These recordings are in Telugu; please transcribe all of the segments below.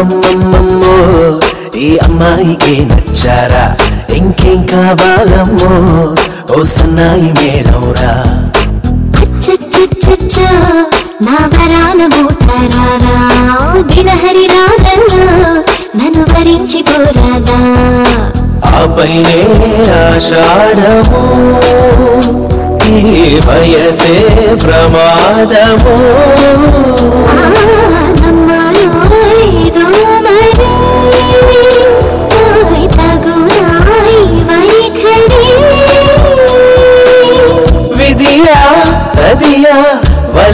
అమ్మమ్మమ్మమ్మో ఈ అమ్మాయికి నచ్చారా? ఇంకేం కావాలమ్మో? ఓ సన్నాయి అచ్చచ్చచ్చచ్చ, నా వరాల మూటరారా? గిలహరి రాగంలో నన్ను వరించి పోరాదా? ఆపైనే ఆషాఢము ఈ వయసే ప్రమాదము.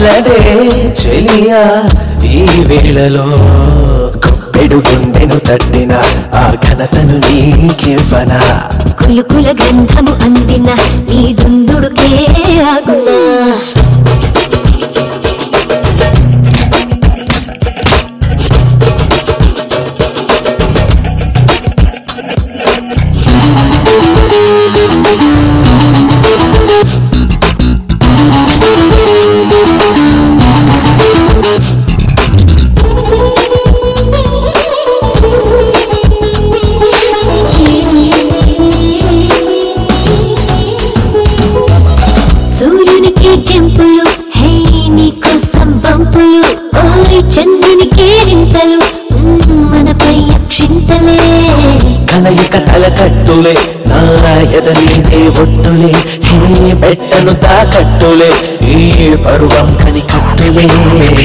వలదే చెలియా ఈ వేళలో. కొప్పెడు గుండెను తట్టిన ఆ ఘనతను నీకివ్వనా? కులుకుల గ్రంథము అందిన కలయిక కట్టులే నా ఎదలీదే ఒట్టులే హే పెట్టను తాకట్టులే ఈ పరువం కని కట్టులే.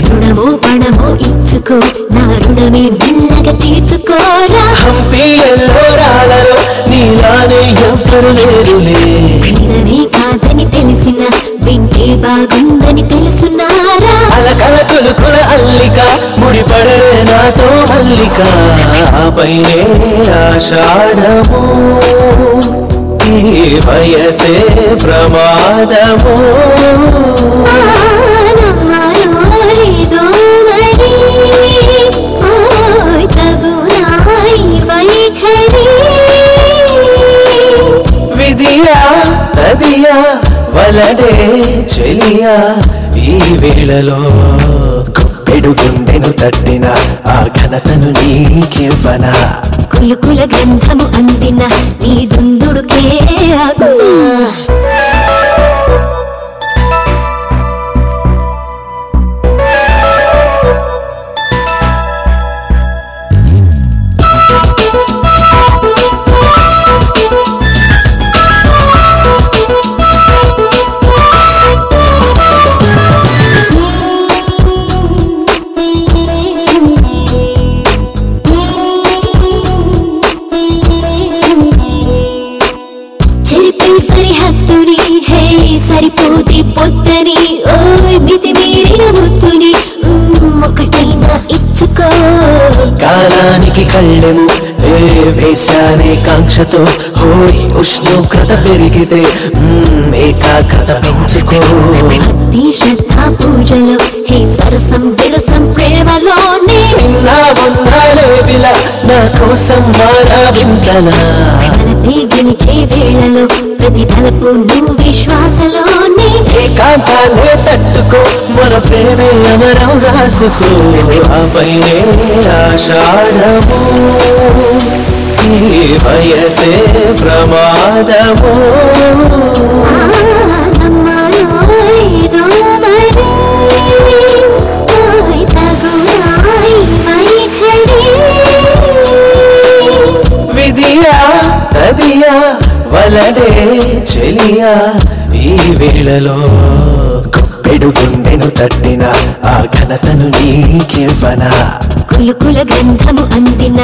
రుణమో పణమో ఇచ్చుకో నా రుణమే మెల్లగా తీర్చుకోరా. హంపి ఎల్లో రాళ్ళలో నీలానే ఎవ్వరు లేరులే. నిజమే కాదని తెలిసిన వింటే బాగుందని తెలుసున్నారా. అలకల కులుకుల అల్లిక ముడిపడలే నాతో పైనే ఆషాఢము. ఈ వయసే ప్రమాదము. విధియా తదియా వలదే చెలియా ఈ వేళలో కొప్పెడు గుండెను తట్టిన ఆ ఘనతను నీకివ్వనా? కులకుల గ్రంథము అందిన నీ దుందుడుకే ఆగునా? చెరిపే సరిహద్దుని హే సరిపోతే పొద్దని. ఓయ్ మితి మీరిన ఉమ్, ఒకటైనా ఇచ్చుకో. కాలానికి కళ్ళెము వేశానే కాంక్షతో. హోయ్ ఉష్ణోగ్రత పెరిగితే ఏకాగ్రత పెంచుకో. భక్తి శ్రద్ధ పూజలో హే సరసం విరసం మొన్నాలేదిలా నా కోసం మారా వింతనా తలపే గెలిచే వేళలో ప్రతి తలపు నువ్వు విశ్వాసలోనే ఏకాంతాలే తట్టుకో మన ప్రేమే అమరం రాసుకో. ఆపైనే ఆషాఢము ఈ వయసే ప్రమాదము. వలదే చెలియా ఈ వేళలో కొప్పెడు గుండెను తట్టిన ఆ ఘనతను నీకివ్వనా? కులుకుల గంధము అందిన